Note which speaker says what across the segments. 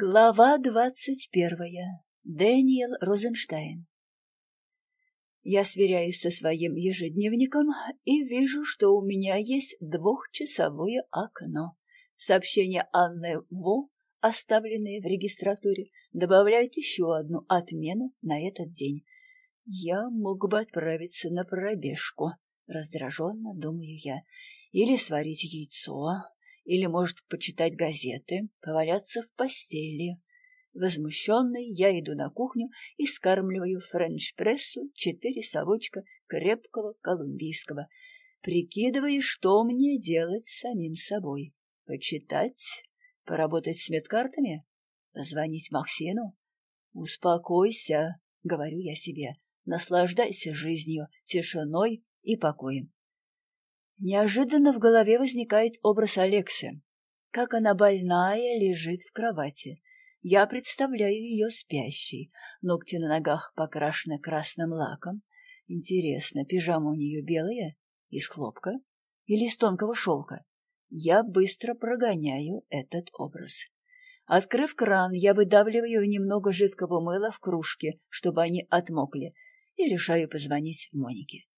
Speaker 1: Глава двадцать первая. Дэниел Розенштайн. Я сверяюсь со своим ежедневником и вижу, что у меня есть двухчасовое окно. Сообщение Анны Во, оставленное в регистратуре, добавляет еще одну отмену на этот день. Я мог бы отправиться на пробежку, раздраженно думаю я, или сварить яйцо, или, может, почитать газеты, поваляться в постели. Возмущенный, я иду на кухню и скармливаю френч-прессу четыре совочка крепкого колумбийского, прикидывая, что мне делать с самим собой. Почитать? Поработать с медкартами? Позвонить Максину? Успокойся, говорю я себе, наслаждайся жизнью, тишиной и покоем. Неожиданно в голове возникает образ Алексы. Как она больная лежит в кровати. Я представляю ее спящей. Ногти на ногах покрашены красным лаком. Интересно, пижама у нее белая? Из хлопка? Или из тонкого шелка? Я быстро прогоняю этот образ. Открыв кран, я выдавливаю немного жидкого мыла в кружке, чтобы они отмокли, и решаю позвонить Монике.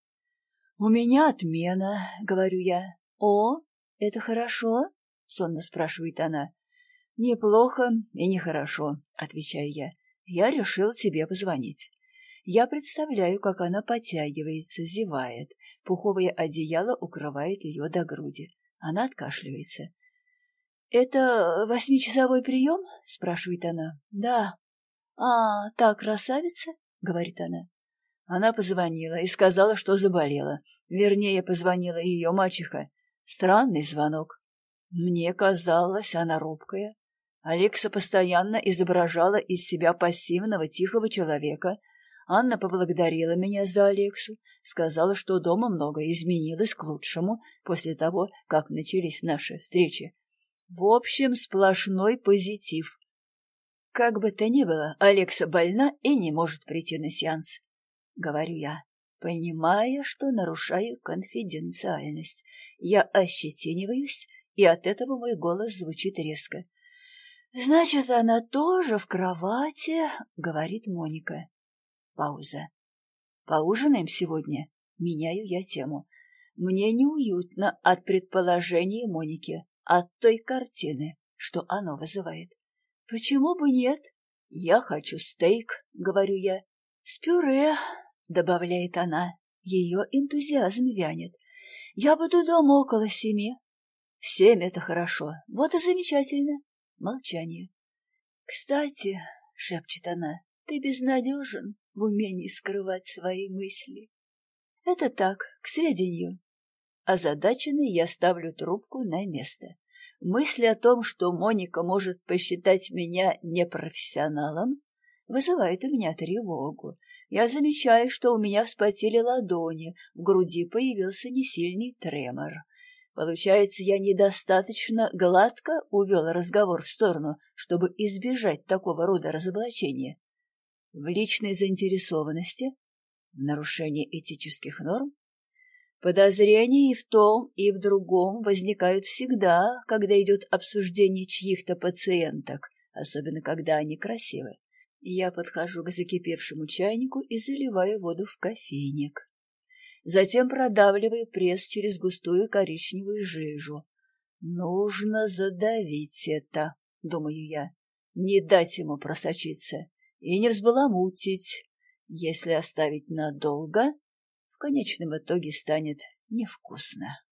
Speaker 1: «У меня отмена», — говорю я. «О, это хорошо?» — сонно спрашивает она. «Неплохо и нехорошо», — отвечаю я. «Я решил тебе позвонить». Я представляю, как она подтягивается, зевает. Пуховое одеяло укрывает ее до груди. Она откашливается. «Это восьмичасовой прием?» — спрашивает она. «Да». «А, так, красавица?» — говорит она. Она позвонила и сказала, что заболела. Вернее, позвонила ее мачеха. Странный звонок. Мне казалось, она робкая. Алекса постоянно изображала из себя пассивного, тихого человека. Анна поблагодарила меня за Алексу, сказала, что дома многое изменилось к лучшему после того, как начались наши встречи. В общем, сплошной позитив. Как бы то ни было, Алекса больна и не может прийти на сеанс. — говорю я, понимая, что нарушаю конфиденциальность. Я ощетиниваюсь, и от этого мой голос звучит резко. «Значит, она тоже в кровати?» — говорит Моника. Пауза. «Поужинаем сегодня?» Меняю я тему. Мне неуютно от предположения Моники, от той картины, что оно вызывает. «Почему бы нет?» «Я хочу стейк», — говорю я. «С пюре», — добавляет она. Ее энтузиазм вянет. «Я буду дома около семи». «В семь это хорошо. Вот и замечательно». Молчание. «Кстати», — шепчет она, — «ты безнадежен в умении скрывать свои мысли». «Это так, к сведению». Озадаченный я ставлю трубку на место. Мысль о том, что Моника может посчитать меня непрофессионалом, вызывает у меня тревогу. Я замечаю, что у меня вспотели ладони, в груди появился несильный тремор. Получается, я недостаточно гладко увел разговор в сторону, чтобы избежать такого рода разоблачения. В личной заинтересованности? В нарушении этических норм? Подозрения и в том, и в другом возникают всегда, когда идет обсуждение чьих-то пациенток, особенно когда они красивы. Я подхожу к закипевшему чайнику и заливаю воду в кофейник. Затем продавливаю пресс через густую коричневую жижу. Нужно задавить это, думаю я, не дать ему просочиться и не взбаламутить. Если оставить надолго, в конечном итоге станет невкусно.